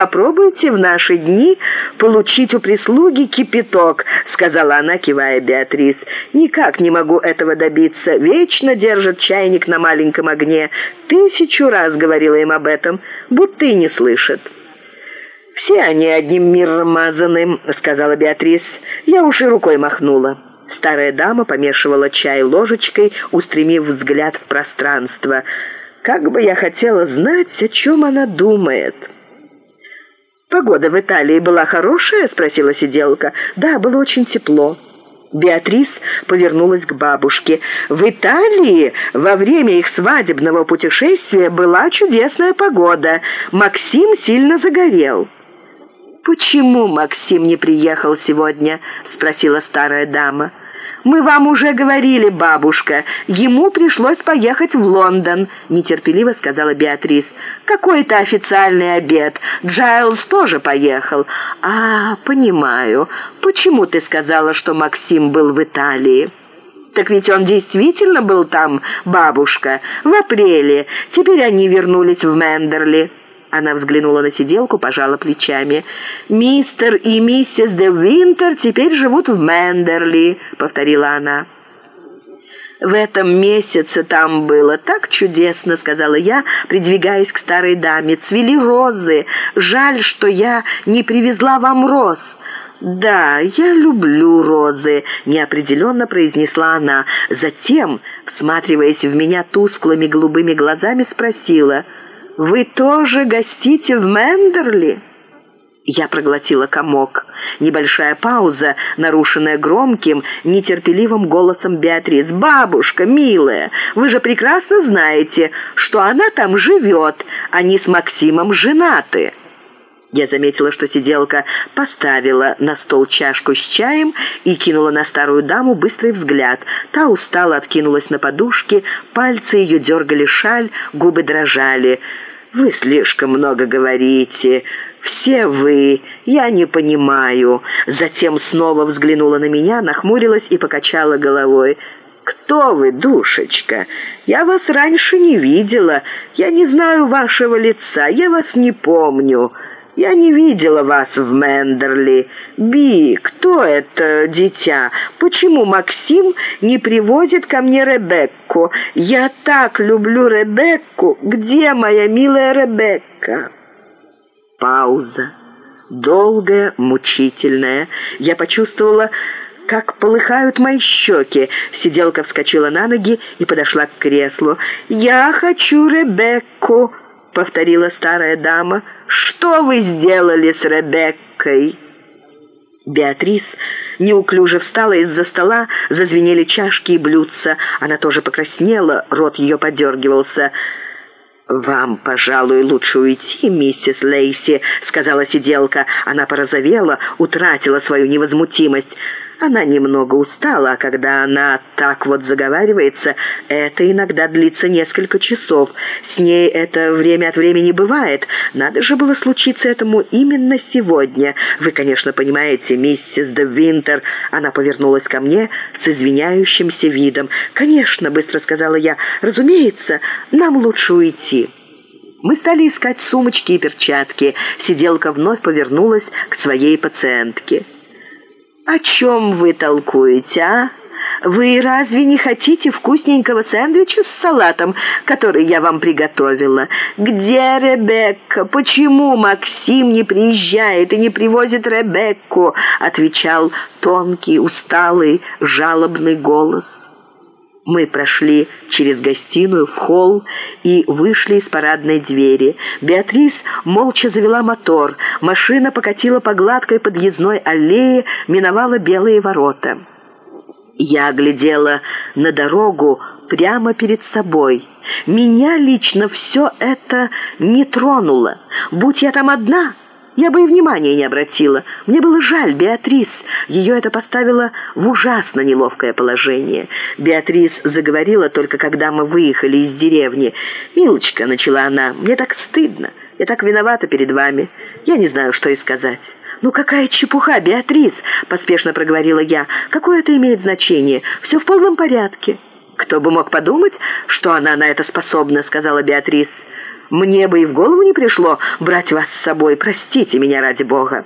«Попробуйте в наши дни получить у прислуги кипяток», — сказала она, кивая Беатрис. «Никак не могу этого добиться. Вечно держат чайник на маленьком огне. Тысячу раз говорила им об этом, будто и не слышат». «Все они одним миром мазаны», — сказала Беатрис. «Я уж и рукой махнула». Старая дама помешивала чай ложечкой, устремив взгляд в пространство. «Как бы я хотела знать, о чем она думает». «Погода в Италии была хорошая?» — спросила сиделка. «Да, было очень тепло». Беатрис повернулась к бабушке. «В Италии во время их свадебного путешествия была чудесная погода. Максим сильно загорел». «Почему Максим не приехал сегодня?» — спросила старая дама. «Мы вам уже говорили, бабушка. Ему пришлось поехать в Лондон», — нетерпеливо сказала Беатрис. «Какой-то официальный обед. Джайлз тоже поехал». «А, понимаю. Почему ты сказала, что Максим был в Италии?» «Так ведь он действительно был там, бабушка, в апреле. Теперь они вернулись в Мендерли». Она взглянула на сиделку, пожала плечами. «Мистер и миссис де Винтер теперь живут в Мендерли», — повторила она. «В этом месяце там было так чудесно», — сказала я, придвигаясь к старой даме. «Цвели розы. Жаль, что я не привезла вам роз». «Да, я люблю розы», — неопределенно произнесла она. Затем, всматриваясь в меня тусклыми голубыми глазами, спросила — «Вы тоже гостите в Мендерли?» Я проглотила комок. Небольшая пауза, нарушенная громким, нетерпеливым голосом Беатрис. «Бабушка, милая, вы же прекрасно знаете, что она там живет, они с Максимом женаты». Я заметила, что сиделка поставила на стол чашку с чаем и кинула на старую даму быстрый взгляд. Та устало откинулась на подушке, пальцы ее дергали шаль, губы дрожали. «Вы слишком много говорите. Все вы. Я не понимаю». Затем снова взглянула на меня, нахмурилась и покачала головой. «Кто вы, душечка? Я вас раньше не видела. Я не знаю вашего лица. Я вас не помню». Я не видела вас в Мендерли. Би, кто это дитя? Почему Максим не привозит ко мне Ребекку? Я так люблю Ребекку. Где моя милая Ребекка?» Пауза. Долгая, мучительная. Я почувствовала, как полыхают мои щеки. Сиделка вскочила на ноги и подошла к креслу. «Я хочу Ребекку!» — повторила старая дама. «Что вы сделали с Ребеккой?» Беатрис неуклюже встала из-за стола, зазвенели чашки и блюдца. Она тоже покраснела, рот ее подергивался. «Вам, пожалуй, лучше уйти, миссис Лейси», — сказала сиделка. Она порозовела, утратила свою невозмутимость. Она немного устала, а когда она так вот заговаривается, это иногда длится несколько часов. С ней это время от времени бывает. Надо же было случиться этому именно сегодня. Вы, конечно, понимаете, миссис де Винтер. Она повернулась ко мне с извиняющимся видом. «Конечно», — быстро сказала я, — «разумеется, нам лучше уйти». Мы стали искать сумочки и перчатки. Сиделка вновь повернулась к своей пациентке. «О чем вы толкуете, а? Вы разве не хотите вкусненького сэндвича с салатом, который я вам приготовила? Где Ребекка? Почему Максим не приезжает и не привозит Ребекку?» отвечал тонкий, усталый, жалобный голос. Мы прошли через гостиную в холл и вышли из парадной двери. Беатрис молча завела мотор. Машина покатила по гладкой подъездной аллее, миновала белые ворота. Я глядела на дорогу прямо перед собой. Меня лично все это не тронуло. Будь я там одна, я бы и внимания не обратила. Мне было жаль Беатрис. Ее это поставило в ужасно неловкое положение. Беатрис заговорила только когда мы выехали из деревни. «Милочка», — начала она, — «мне так стыдно. Я так виновата перед вами. Я не знаю, что и сказать». «Ну какая чепуха, Беатрис!» — поспешно проговорила я. «Какое это имеет значение? Все в полном порядке». «Кто бы мог подумать, что она на это способна», — сказала Беатрис. Мне бы и в голову не пришло брать вас с собой. Простите меня ради бога».